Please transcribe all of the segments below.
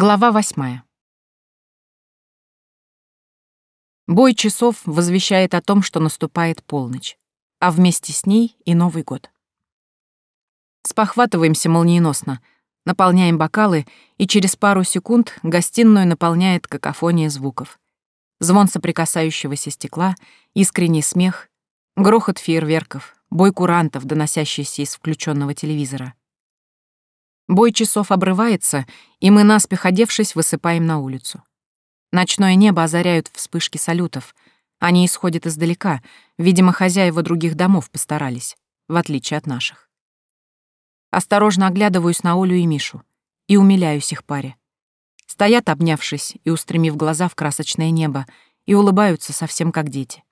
Глава восьмая. Бой часов возвещает о том, что наступает полночь, а вместе с ней и Новый год. Спохватываемся молниеносно, наполняем бокалы, и через пару секунд гостиную наполняет какофония звуков. Звон соприкасающегося стекла, искренний смех, грохот фейерверков, бой курантов, доносящийся из включенного телевизора. Бой часов обрывается, и мы, наспех одевшись, высыпаем на улицу. Ночное небо озаряют вспышки салютов. Они исходят издалека, видимо, хозяева других домов постарались, в отличие от наших. Осторожно оглядываюсь на Олю и Мишу и умиляюсь их паре. Стоят, обнявшись и устремив глаза в красочное небо, и улыбаются совсем как дети.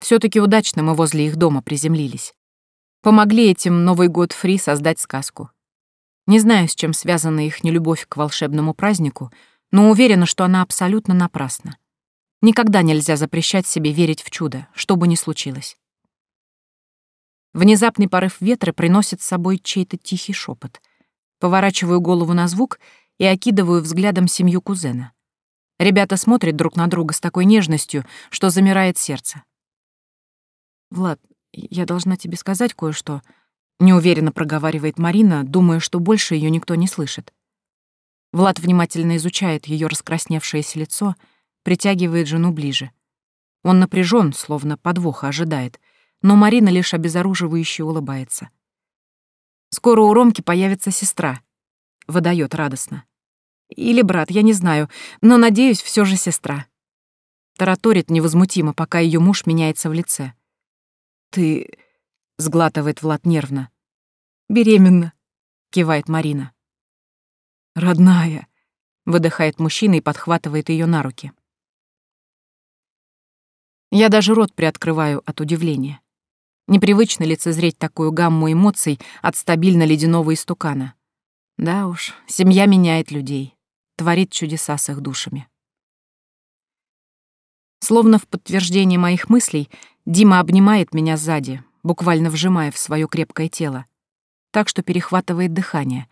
все таки удачно мы возле их дома приземлились. Помогли этим Новый год Фри создать сказку. Не знаю, с чем связана их нелюбовь к волшебному празднику, но уверена, что она абсолютно напрасна. Никогда нельзя запрещать себе верить в чудо, что бы ни случилось. Внезапный порыв ветра приносит с собой чей-то тихий шепот. Поворачиваю голову на звук и окидываю взглядом семью кузена. Ребята смотрят друг на друга с такой нежностью, что замирает сердце. «Влад, я должна тебе сказать кое-что», — неуверенно проговаривает Марина, думая, что больше ее никто не слышит. Влад внимательно изучает ее раскрасневшееся лицо, притягивает жену ближе. Он напряжен, словно подвоха ожидает, но Марина лишь обезоруживающе улыбается. «Скоро у Ромки появится сестра», — выдает радостно. «Или брат, я не знаю, но, надеюсь, все же сестра». Тараторит невозмутимо, пока ее муж меняется в лице. «Ты...» — сглатывает Влад нервно. «Беременна», — кивает Марина. «Родная», — выдыхает мужчина и подхватывает ее на руки. Я даже рот приоткрываю от удивления. Непривычно лицезреть такую гамму эмоций от стабильно-ледяного истукана. Да уж, семья меняет людей, творит чудеса с их душами. Словно в подтверждение моих мыслей, Дима обнимает меня сзади, буквально вжимая в свое крепкое тело, так что перехватывает дыхание,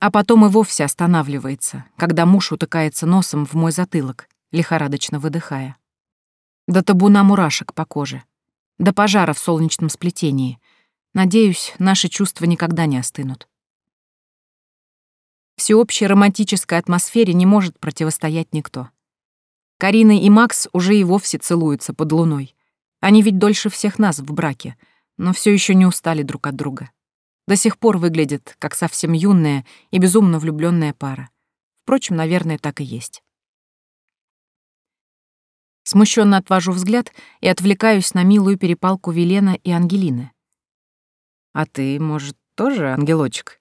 а потом и вовсе останавливается, когда муж утыкается носом в мой затылок, лихорадочно выдыхая. До табуна мурашек по коже, до пожара в солнечном сплетении. Надеюсь, наши чувства никогда не остынут. Всеобщей романтической атмосфере не может противостоять никто. Карина и Макс уже и вовсе целуются под луной. Они ведь дольше всех нас в браке, но все еще не устали друг от друга. До сих пор выглядят как совсем юная и безумно влюбленная пара. Впрочем, наверное, так и есть. Смущенно отвожу взгляд и отвлекаюсь на милую перепалку Велена и Ангелины. «А ты, может, тоже ангелочек?»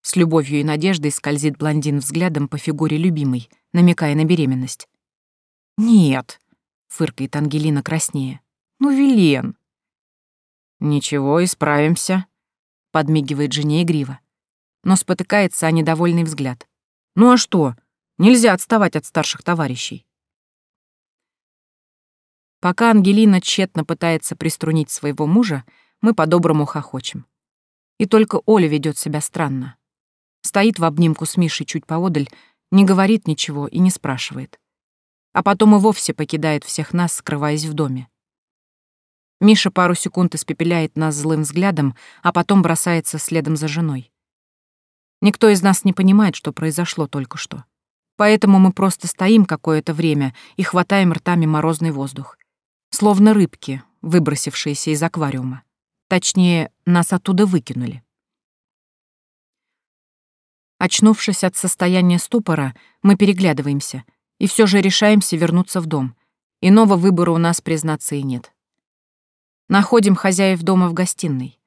С любовью и надеждой скользит блондин взглядом по фигуре любимой, намекая на беременность. «Нет», — фыркает Ангелина краснее. Ну, Вилен. Ничего, исправимся, подмигивает жене игриво. Но спотыкается о недовольный взгляд. Ну а что? Нельзя отставать от старших товарищей. Пока Ангелина тщетно пытается приструнить своего мужа, мы по-доброму хохочем. И только Оля ведет себя странно. Стоит в обнимку с Мишей чуть поодаль, не говорит ничего и не спрашивает. А потом и вовсе покидает всех нас, скрываясь в доме. Миша пару секунд испепеляет нас злым взглядом, а потом бросается следом за женой. Никто из нас не понимает, что произошло только что. Поэтому мы просто стоим какое-то время и хватаем ртами морозный воздух. Словно рыбки, выбросившиеся из аквариума. Точнее, нас оттуда выкинули. Очнувшись от состояния ступора, мы переглядываемся и все же решаемся вернуться в дом. Иного выбора у нас, признаться, и нет. Находим хозяев дома в гостиной.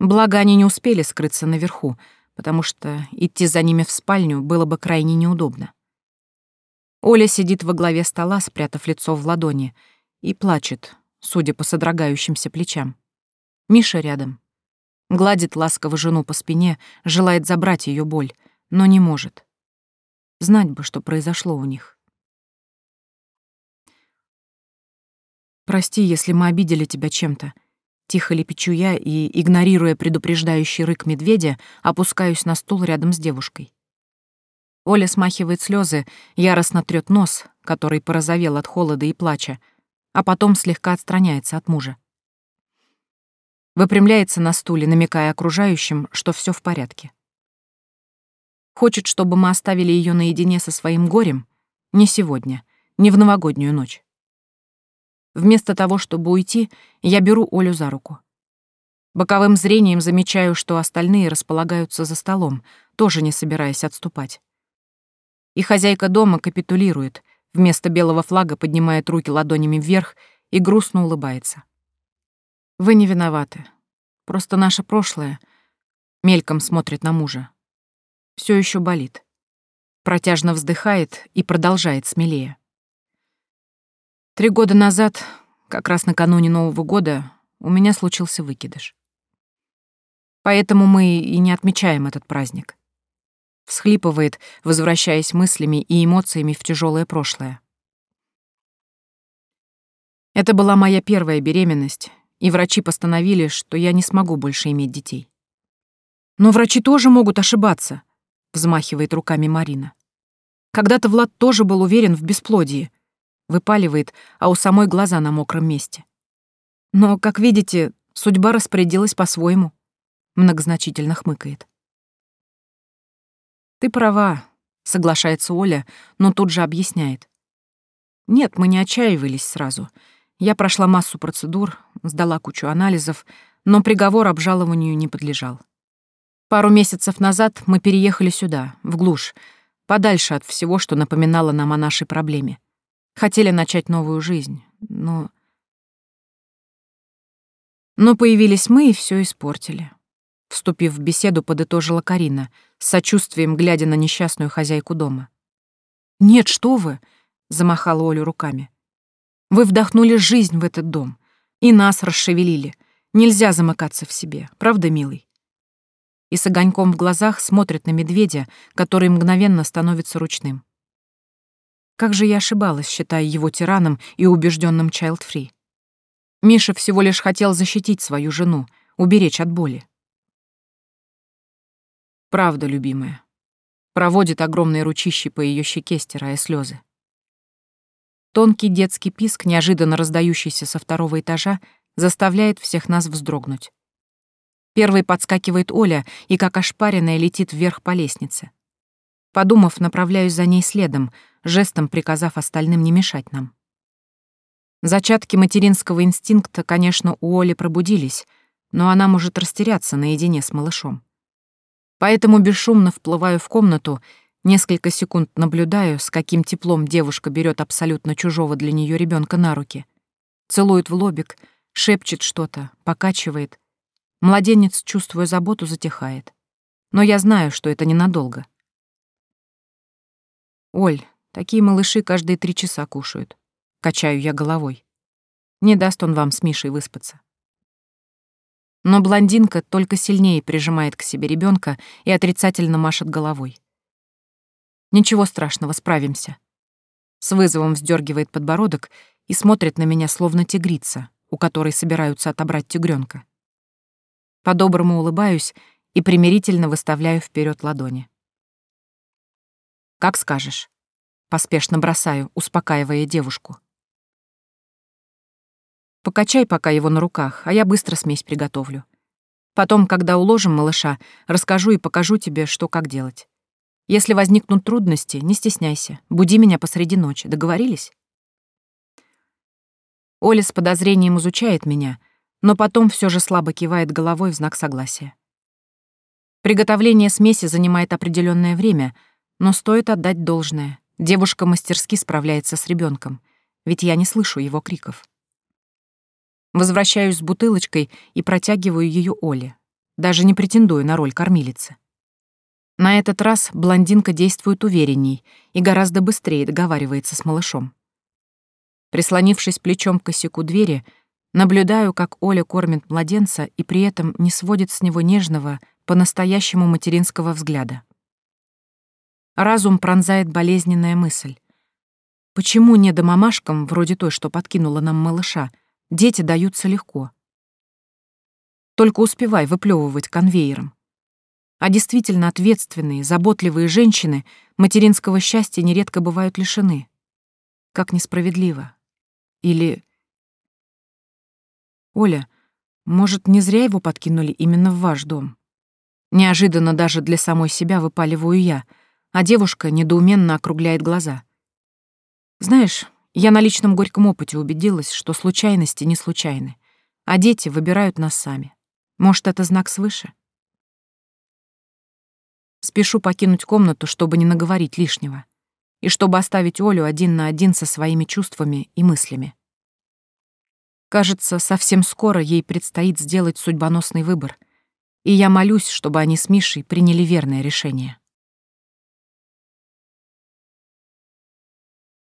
Благо, они не успели скрыться наверху, потому что идти за ними в спальню было бы крайне неудобно. Оля сидит во главе стола, спрятав лицо в ладони, и плачет, судя по содрогающимся плечам. Миша рядом. Гладит ласково жену по спине, желает забрать ее боль, но не может. Знать бы, что произошло у них. Прости, если мы обидели тебя чем-то. Тихо лепечу я и, игнорируя предупреждающий рык медведя, опускаюсь на стул рядом с девушкой. Оля смахивает слезы, яростно трёт нос, который порозовел от холода и плача, а потом слегка отстраняется от мужа. Выпрямляется на стуле, намекая окружающим, что все в порядке. Хочет, чтобы мы оставили ее наедине со своим горем? Не сегодня, не в новогоднюю ночь. Вместо того, чтобы уйти, я беру Олю за руку. Боковым зрением замечаю, что остальные располагаются за столом, тоже не собираясь отступать. И хозяйка дома капитулирует, вместо белого флага поднимает руки ладонями вверх и грустно улыбается. «Вы не виноваты. Просто наше прошлое...» Мельком смотрит на мужа. Все еще болит. Протяжно вздыхает и продолжает смелее. Три года назад, как раз накануне Нового года, у меня случился выкидыш. Поэтому мы и не отмечаем этот праздник. Всхлипывает, возвращаясь мыслями и эмоциями в тяжелое прошлое. Это была моя первая беременность, и врачи постановили, что я не смогу больше иметь детей. Но врачи тоже могут ошибаться, взмахивает руками Марина. Когда-то Влад тоже был уверен в бесплодии. Выпаливает, а у самой глаза на мокром месте. Но, как видите, судьба распорядилась по-своему многозначительно хмыкает. «Ты права», — соглашается Оля, но тут же объясняет. «Нет, мы не отчаивались сразу. Я прошла массу процедур, сдала кучу анализов, но приговор обжалованию не подлежал. Пару месяцев назад мы переехали сюда, в глушь, подальше от всего, что напоминало нам о нашей проблеме. Хотели начать новую жизнь, но... Но появились мы и все испортили. Вступив в беседу, подытожила Карина, с сочувствием глядя на несчастную хозяйку дома. «Нет, что вы!» — замахала Олю руками. «Вы вдохнули жизнь в этот дом, и нас расшевелили. Нельзя замыкаться в себе, правда, милый?» И с огоньком в глазах смотрит на медведя, который мгновенно становится ручным. Как же я ошибалась, считая его тираном и убежденным чайлд-фри. Миша всего лишь хотел защитить свою жену, уберечь от боли. Правда, любимая. Проводит огромные ручищи по ее щеке, стирая слезы. Тонкий детский писк, неожиданно раздающийся со второго этажа, заставляет всех нас вздрогнуть. Первый подскакивает Оля и, как ошпаренная, летит вверх по лестнице. Подумав, направляюсь за ней следом, жестом приказав остальным не мешать нам. Зачатки материнского инстинкта, конечно, у Оли пробудились, но она может растеряться наедине с малышом. Поэтому бесшумно вплываю в комнату, несколько секунд наблюдаю, с каким теплом девушка берет абсолютно чужого для нее ребенка на руки. Целует в лобик, шепчет что-то, покачивает. Младенец, чувствуя заботу, затихает. Но я знаю, что это ненадолго. «Оль, такие малыши каждые три часа кушают», — качаю я головой. Не даст он вам с Мишей выспаться. Но блондинка только сильнее прижимает к себе ребенка и отрицательно машет головой. Ничего страшного, справимся. С вызовом вздергивает подбородок и смотрит на меня словно тигрица, у которой собираются отобрать тигренка. По-доброму улыбаюсь и примирительно выставляю вперед ладони. «Как скажешь», — поспешно бросаю, успокаивая девушку. Покачай пока его на руках, а я быстро смесь приготовлю. Потом, когда уложим малыша, расскажу и покажу тебе, что как делать. Если возникнут трудности, не стесняйся. Буди меня посреди ночи. Договорились? Оля с подозрением изучает меня, но потом все же слабо кивает головой в знак согласия. Приготовление смеси занимает определенное время, но стоит отдать должное. Девушка мастерски справляется с ребенком, ведь я не слышу его криков. Возвращаюсь с бутылочкой и протягиваю ее Оле. Даже не претендую на роль кормилицы. На этот раз блондинка действует уверенней и гораздо быстрее договаривается с малышом. Прислонившись плечом к косяку двери, наблюдаю, как Оля кормит младенца и при этом не сводит с него нежного, по-настоящему материнского взгляда. Разум пронзает болезненная мысль. Почему не домамашкам, вроде той, что подкинула нам малыша, Дети даются легко. Только успевай выплевывать конвейером. А действительно ответственные, заботливые женщины материнского счастья нередко бывают лишены. Как несправедливо. Или... Оля, может, не зря его подкинули именно в ваш дом? Неожиданно даже для самой себя выпаливаю я, а девушка недоуменно округляет глаза. Знаешь, я на личном горьком опыте убедилась, что случайности не случайны, а дети выбирают нас сами. Может, это знак свыше? Спешу покинуть комнату, чтобы не наговорить лишнего, и чтобы оставить Олю один на один со своими чувствами и мыслями. Кажется, совсем скоро ей предстоит сделать судьбоносный выбор, и я молюсь, чтобы они с Мишей приняли верное решение.